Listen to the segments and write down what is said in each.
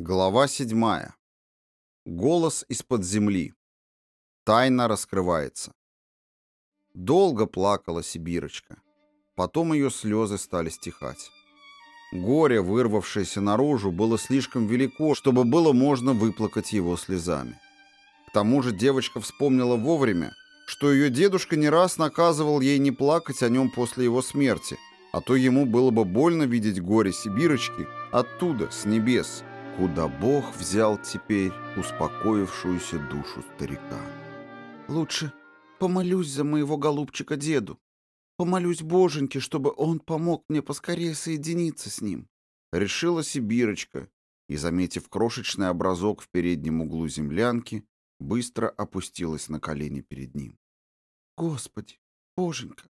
Глава седьмая. Голос из-под земли. Тайна раскрывается. Долго плакала Сибирочка. Потом ее слезы стали стихать. Горе, вырвавшееся наружу, было слишком велико, чтобы было можно выплакать его слезами. К тому же девочка вспомнила вовремя, что ее дедушка не раз наказывал ей не плакать о нем после его смерти, а то ему было бы больно видеть горе Сибирочки оттуда, с небес, куда Бог взял теперь успокоившуюся душу старика. «Лучше помолюсь за моего голубчика-деду. Помолюсь Боженьке, чтобы он помог мне поскорее соединиться с ним», — решила Сибирочка и, заметив крошечный образок в переднем углу землянки, быстро опустилась на колени перед ним. «Господи, Боженька,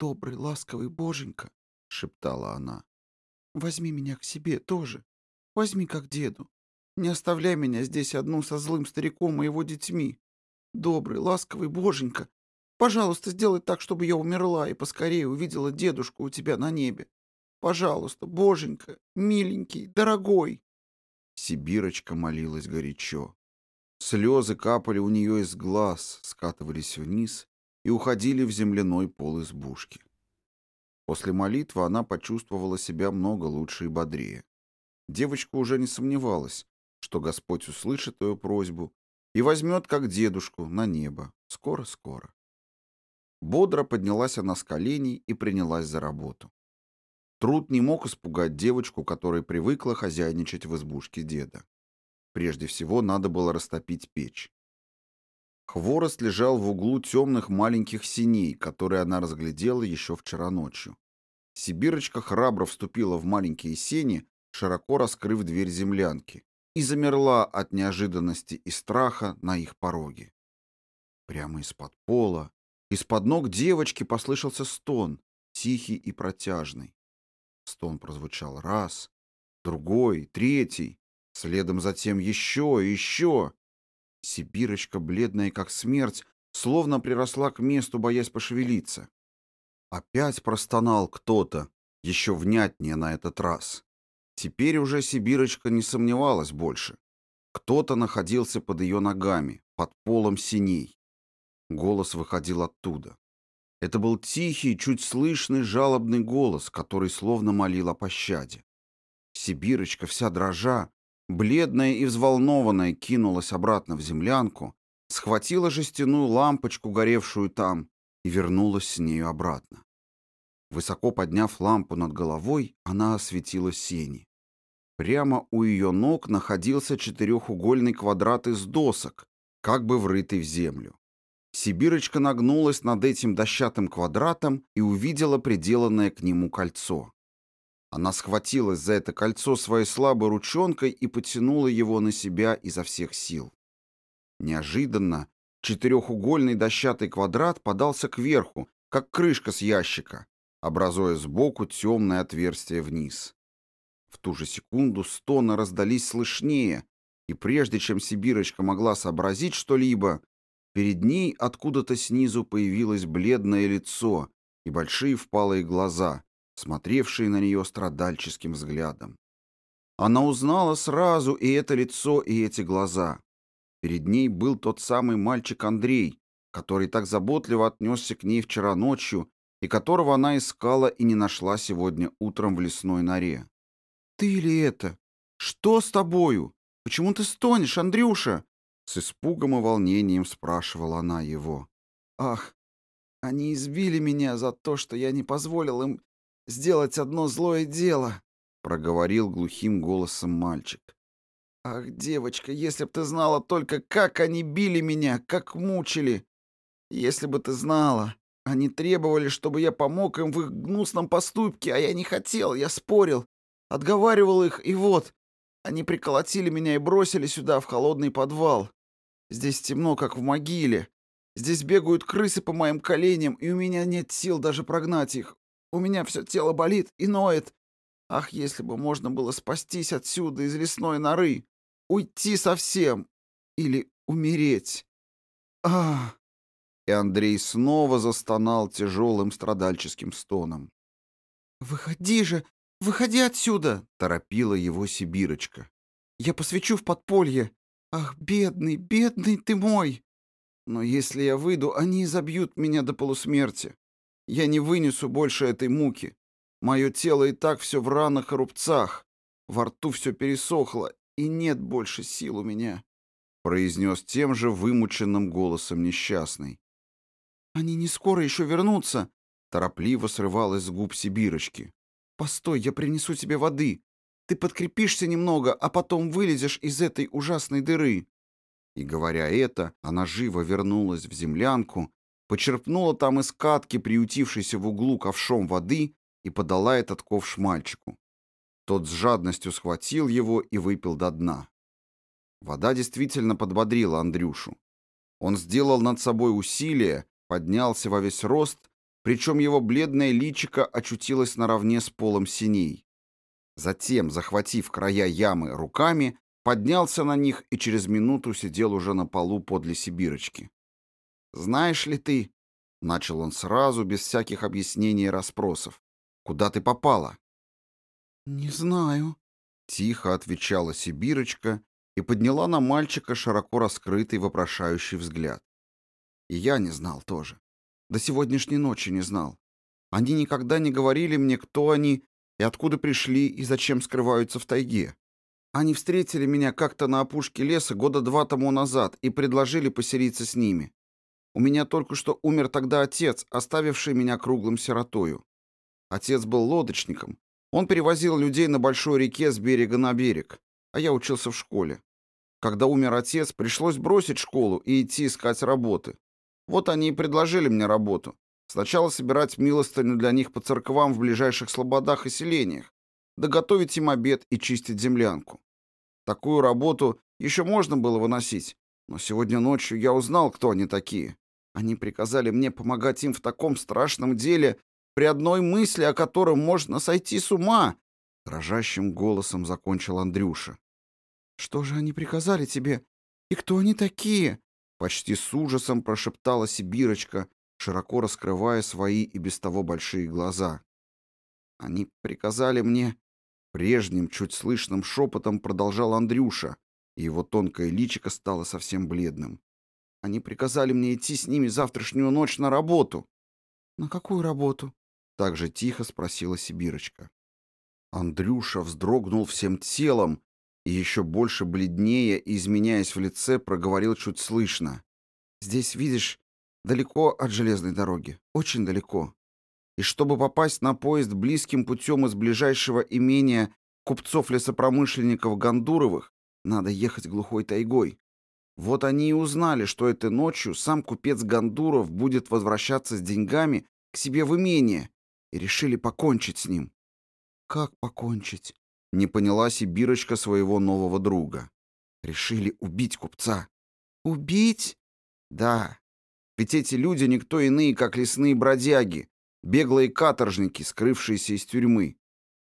добрый, ласковый Боженька», — шептала она, — «возьми меня к себе тоже, Возьми как деду. Не оставляй меня здесь одну со злым стариком и его детьми. Добрый, ласковый боженька, пожалуйста, сделай так, чтобы я умерла и поскорее увидела дедушку у тебя на небе. Пожалуйста, боженька, миленький, дорогой. Сибирочка молилась горячо. Слезы капали у нее из глаз, скатывались вниз и уходили в земляной пол избушки. После молитвы она почувствовала себя много лучше и бодрее. Девочка уже не сомневалась, что Господь услышит ее просьбу и возьмет, как дедушку, на небо. Скоро-скоро. Бодро поднялась она с коленей и принялась за работу. Труд не мог испугать девочку, которая привыкла хозяйничать в избушке деда. Прежде всего надо было растопить печь. Хворост лежал в углу темных маленьких синей, которые она разглядела еще вчера ночью. Сибирочка храбро вступила в маленькие сени широко раскрыв дверь землянки, и замерла от неожиданности и страха на их пороге. Прямо из-под пола, из-под ног девочки послышался стон, тихий и протяжный. Стон прозвучал раз, другой, третий, следом затем еще и еще. Сибирочка, бледная как смерть, словно приросла к месту, боясь пошевелиться. Опять простонал кто-то, еще внятнее на этот раз. Теперь уже Сибирочка не сомневалась больше. Кто-то находился под ее ногами, под полом синей. Голос выходил оттуда. Это был тихий, чуть слышный жалобный голос, который словно молил о пощаде. Сибирочка, вся дрожа, бледная и взволнованная, кинулась обратно в землянку, схватила жестяную лампочку, горевшую там, и вернулась с нею обратно. Высоко подняв лампу над головой, она осветила сени. Прямо у ее ног находился четырехугольный квадрат из досок, как бы врытый в землю. Сибирочка нагнулась над этим дощатым квадратом и увидела приделанное к нему кольцо. Она схватилась за это кольцо своей слабой ручонкой и потянула его на себя изо всех сил. Неожиданно четырехугольный дощатый квадрат подался кверху, как крышка с ящика, образуя сбоку темное отверстие вниз. В ту же секунду стоны раздались слышнее, и прежде чем Сибирочка могла сообразить что-либо, перед ней откуда-то снизу появилось бледное лицо и большие впалые глаза, смотревшие на нее страдальческим взглядом. Она узнала сразу и это лицо, и эти глаза. Перед ней был тот самый мальчик Андрей, который так заботливо отнесся к ней вчера ночью и которого она искала и не нашла сегодня утром в лесной норе. «Ты ли это? Что с тобою? Почему ты стонешь, Андрюша?» С испугом и волнением спрашивала она его. «Ах, они избили меня за то, что я не позволил им сделать одно злое дело», проговорил глухим голосом мальчик. «Ах, девочка, если б ты знала только, как они били меня, как мучили! Если бы ты знала, они требовали, чтобы я помог им в их гнусном поступке, а я не хотел, я спорил, Отговаривал их, и вот, они приколотили меня и бросили сюда, в холодный подвал. Здесь темно, как в могиле. Здесь бегают крысы по моим коленям, и у меня нет сил даже прогнать их. У меня все тело болит и ноет. Ах, если бы можно было спастись отсюда, из лесной норы, уйти совсем или умереть. Ах! И Андрей снова застонал тяжелым страдальческим стоном. «Выходи же, «Выходи отсюда!» — торопила его Сибирочка. Я посвечу в подполье. Ах, бедный, бедный ты мой! Но если я выйду, они изобьют меня до полусмерти. Я не вынесу больше этой муки. Мое тело и так все в ранах и рубцах. Во рту все пересохло, и нет больше сил у меня», — произнес тем же вымученным голосом несчастный. «Они не скоро еще вернутся», — торопливо срывалась с губ Сибирочки. «Постой, я принесу тебе воды. Ты подкрепишься немного, а потом вылезешь из этой ужасной дыры». И, говоря это, она живо вернулась в землянку, почерпнула там из катки, приютившейся в углу ковшом воды, и подала этот ковш мальчику. Тот с жадностью схватил его и выпил до дна. Вода действительно подбодрила Андрюшу. Он сделал над собой усилие, поднялся во весь рост, причем его бледное личико очутилось наравне с полом синей. Затем, захватив края ямы руками, поднялся на них и через минуту сидел уже на полу подле Сибирочки. «Знаешь ли ты...» — начал он сразу, без всяких объяснений и расспросов. «Куда ты попала?» «Не знаю», — тихо отвечала Сибирочка и подняла на мальчика широко раскрытый вопрошающий взгляд. И я не знал тоже. До сегодняшней ночи не знал. Они никогда не говорили мне, кто они и откуда пришли и зачем скрываются в тайге. Они встретили меня как-то на опушке леса года два тому назад и предложили поселиться с ними. У меня только что умер тогда отец, оставивший меня круглым сиротою. Отец был лодочником. Он перевозил людей на большой реке с берега на берег, а я учился в школе. Когда умер отец, пришлось бросить школу и идти искать работы. Вот они и предложили мне работу. Сначала собирать милостыню для них по церквам в ближайших слободах и селениях, да готовить им обед и чистить землянку. Такую работу еще можно было выносить, но сегодня ночью я узнал, кто они такие. Они приказали мне помогать им в таком страшном деле, при одной мысли о котором можно сойти с ума, дрожащим голосом закончил Андрюша. Что же они приказали тебе? И кто они такие? Почти с ужасом прошептала Сибирочка, широко раскрывая свои и без того большие глаза. Они приказали мне... Прежним, чуть слышным шепотом продолжал Андрюша, и его тонкое личико стало совсем бледным. Они приказали мне идти с ними завтрашнюю ночь на работу. На какую работу? Так же тихо спросила Сибирочка. Андрюша вздрогнул всем телом и еще больше бледнее изменяясь в лице, проговорил чуть слышно. «Здесь, видишь, далеко от железной дороги, очень далеко. И чтобы попасть на поезд близким путем из ближайшего имения купцов-лесопромышленников Гондуровых, надо ехать глухой тайгой. Вот они и узнали, что этой ночью сам купец Гондуров будет возвращаться с деньгами к себе в имение, и решили покончить с ним. Как покончить? Не поняла Сибирочка своего нового друга. Решили убить купца. Убить? Да. Ведь эти люди никто иные, как лесные бродяги, беглые каторжники, скрывшиеся из тюрьмы.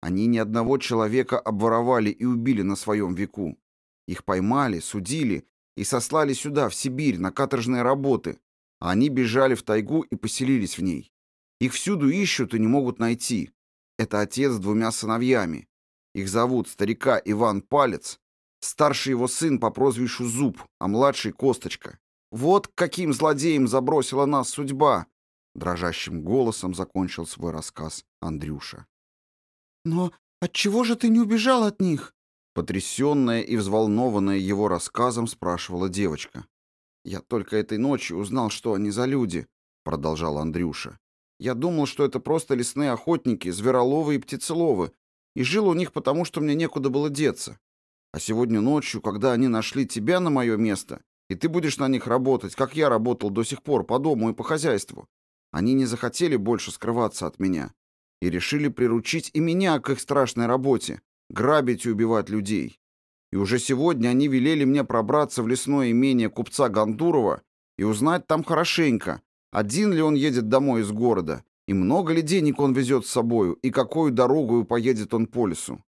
Они ни одного человека обворовали и убили на своем веку. Их поймали, судили и сослали сюда, в Сибирь, на каторжные работы, а они бежали в тайгу и поселились в ней. Их всюду ищут и не могут найти. Это отец с двумя сыновьями. Их зовут старика Иван Палец, старший его сын по прозвищу Зуб, а младший Косточка. Вот каким злодеем забросила нас судьба!» Дрожащим голосом закончил свой рассказ Андрюша. «Но отчего же ты не убежал от них?» Потрясенная и взволнованная его рассказом спрашивала девочка. «Я только этой ночью узнал, что они за люди», — продолжал Андрюша. «Я думал, что это просто лесные охотники, звероловы и птицеловы, и жил у них потому, что мне некуда было деться. А сегодня ночью, когда они нашли тебя на мое место, и ты будешь на них работать, как я работал до сих пор по дому и по хозяйству, они не захотели больше скрываться от меня и решили приручить и меня к их страшной работе, грабить и убивать людей. И уже сегодня они велели мне пробраться в лесное имение купца Гандурова и узнать там хорошенько, один ли он едет домой из города и много ли денег он везет с собою, и какую дорогу поедет он по лесу?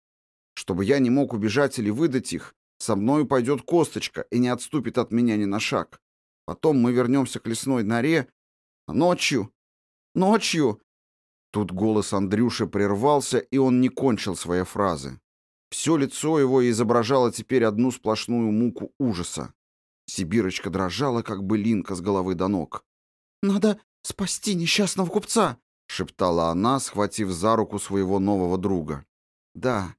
Чтобы я не мог убежать или выдать их, со мною пойдет косточка и не отступит от меня ни на шаг. Потом мы вернемся к лесной норе, а ночью... Ночью...» Тут голос Андрюши прервался, и он не кончил своей фразы. Все лицо его изображало теперь одну сплошную муку ужаса. Сибирочка дрожала, как бы линка с головы до ног. «Надо спасти несчастного купца!» — шептала она, схватив за руку своего нового друга. «Да,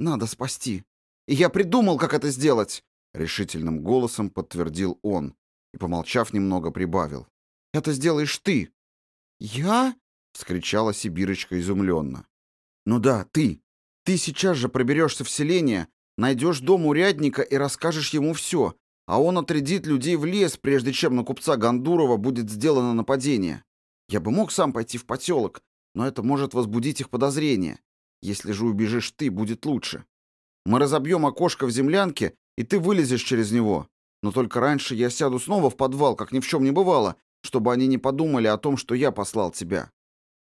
надо спасти. И я придумал, как это сделать!» — решительным голосом подтвердил он и, помолчав немного, прибавил. «Это сделаешь ты!» «Я?» — вскричала Сибирочка изумленно. «Ну да, ты. Ты сейчас же проберешься в селение, найдешь дом урядника и расскажешь ему все, а он отрядит людей в лес, прежде чем на купца Гондурова будет сделано нападение. Я бы мог сам пойти в поселок, но это может возбудить их подозрения. Если же убежишь ты, будет лучше. Мы разобьем окошко в землянке, и ты вылезешь через него. Но только раньше я сяду снова в подвал, как ни в чем не бывало, чтобы они не подумали о том, что я послал тебя.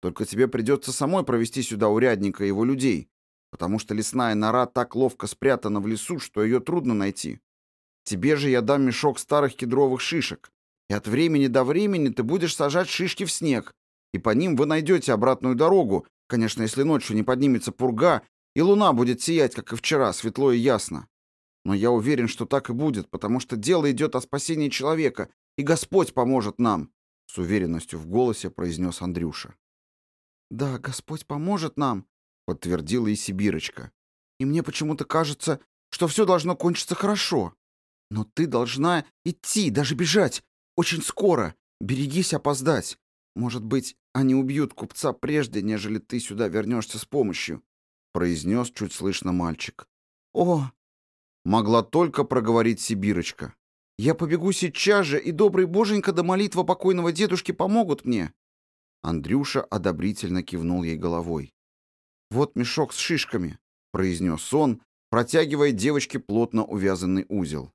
Только тебе придется самой провести сюда урядника и его людей, потому что лесная нора так ловко спрятана в лесу, что ее трудно найти. Тебе же я дам мешок старых кедровых шишек, и от времени до времени ты будешь сажать шишки в снег, и по ним вы найдете обратную дорогу, конечно, если ночью не поднимется пурга, и луна будет сиять, как и вчера, светло и ясно. Но я уверен, что так и будет, потому что дело идет о спасении человека, и Господь поможет нам, — с уверенностью в голосе произнес Андрюша. «Да, Господь поможет нам», — подтвердила и Сибирочка. «И мне почему-то кажется, что все должно кончиться хорошо. Но ты должна идти, даже бежать. Очень скоро. Берегись опоздать. Может быть, они убьют купца прежде, нежели ты сюда вернешься с помощью», — произнес чуть слышно мальчик. «О!» — могла только проговорить Сибирочка. «Я побегу сейчас же, и добрый боженька до молитва покойного дедушки помогут мне». Андрюша одобрительно кивнул ей головой. «Вот мешок с шишками», — произнес он, протягивая девочке плотно увязанный узел.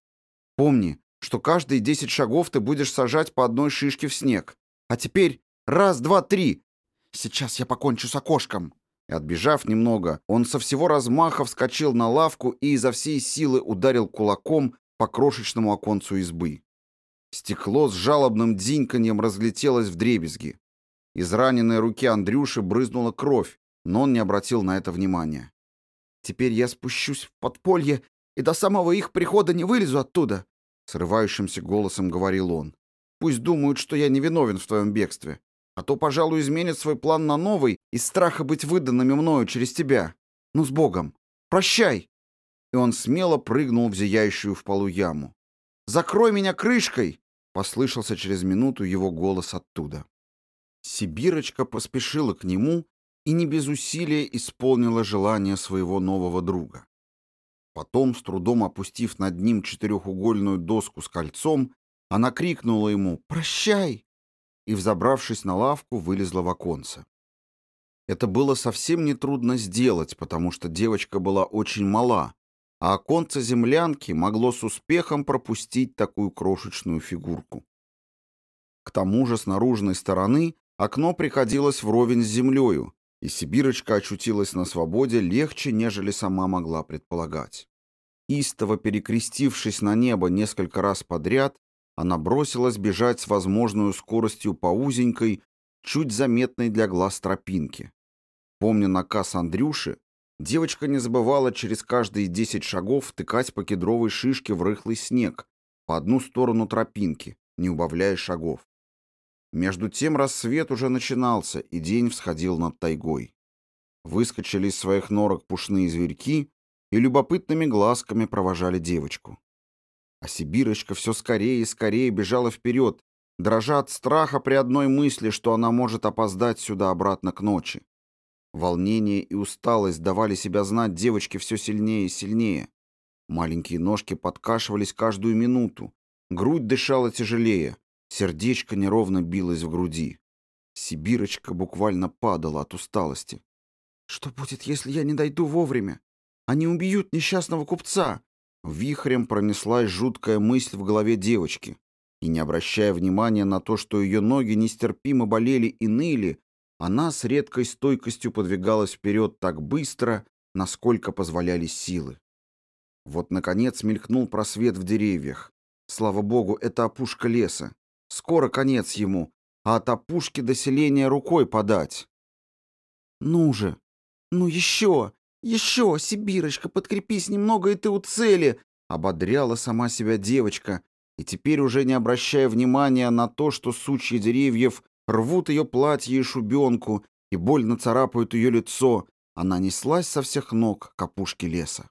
«Помни, что каждые десять шагов ты будешь сажать по одной шишке в снег. А теперь раз, два, три. Сейчас я покончу с окошком». И отбежав немного, он со всего размаха вскочил на лавку и изо всей силы ударил кулаком по крошечному оконцу избы. Стекло с жалобным дзиньканьем разлетелось в дребезги. Из раненой руки Андрюши брызнула кровь, но он не обратил на это внимания. «Теперь я спущусь в подполье и до самого их прихода не вылезу оттуда», — срывающимся голосом говорил он. «Пусть думают, что я не виновен в твоем бегстве, а то, пожалуй, изменят свой план на новый из страха быть выданными мною через тебя. Ну, с Богом! Прощай!» И он смело прыгнул в зияющую в полу яму. «Закрой меня крышкой!» — послышался через минуту его голос оттуда. Сибирочка поспешила к нему и не без усилия исполнила желание своего нового друга. Потом, с трудом опустив над ним четырехугольную доску с кольцом, она крикнула ему «Прощай!» и, взобравшись на лавку, вылезла в оконце. Это было совсем нетрудно сделать, потому что девочка была очень мала, а оконце землянки могло с успехом пропустить такую крошечную фигурку. К тому же с наружной стороны окно приходилось вровень с землею, и Сибирочка очутилась на свободе легче, нежели сама могла предполагать. Истово перекрестившись на небо несколько раз подряд, она бросилась бежать с возможной скоростью по узенькой, чуть заметной для глаз тропинке. Помня наказ Андрюши, девочка не забывала через каждые десять шагов втыкать по кедровой шишке в рыхлый снег по одну сторону тропинки, не убавляя шагов. Между тем рассвет уже начинался, и день всходил над тайгой. Выскочили из своих норок пушные зверьки и любопытными глазками провожали девочку. А Сибирочка все скорее и скорее бежала вперед, дрожа от страха при одной мысли, что она может опоздать сюда обратно к ночи. Волнение и усталость давали себя знать девочке все сильнее и сильнее. Маленькие ножки подкашивались каждую минуту, грудь дышала тяжелее, Сердечко неровно билось в груди. Сибирочка буквально падала от усталости. «Что будет, если я не дойду вовремя? Они убьют несчастного купца!» Вихрем пронеслась жуткая мысль в голове девочки. И не обращая внимания на то, что ее ноги нестерпимо болели и ныли, она с редкой стойкостью подвигалась вперед так быстро, насколько позволяли силы. Вот, наконец, мелькнул просвет в деревьях. Слава богу, это опушка леса. Скоро конец ему, а от опушки до селения рукой подать. «Ну же! Ну еще! Еще, Сибирочка, подкрепись немного, и ты у цели!» Ободряла сама себя девочка, и теперь уже не обращая внимания на то, что сучья деревьев рвут ее платье и шубенку и больно царапают ее лицо, она неслась со всех ног к опушке леса.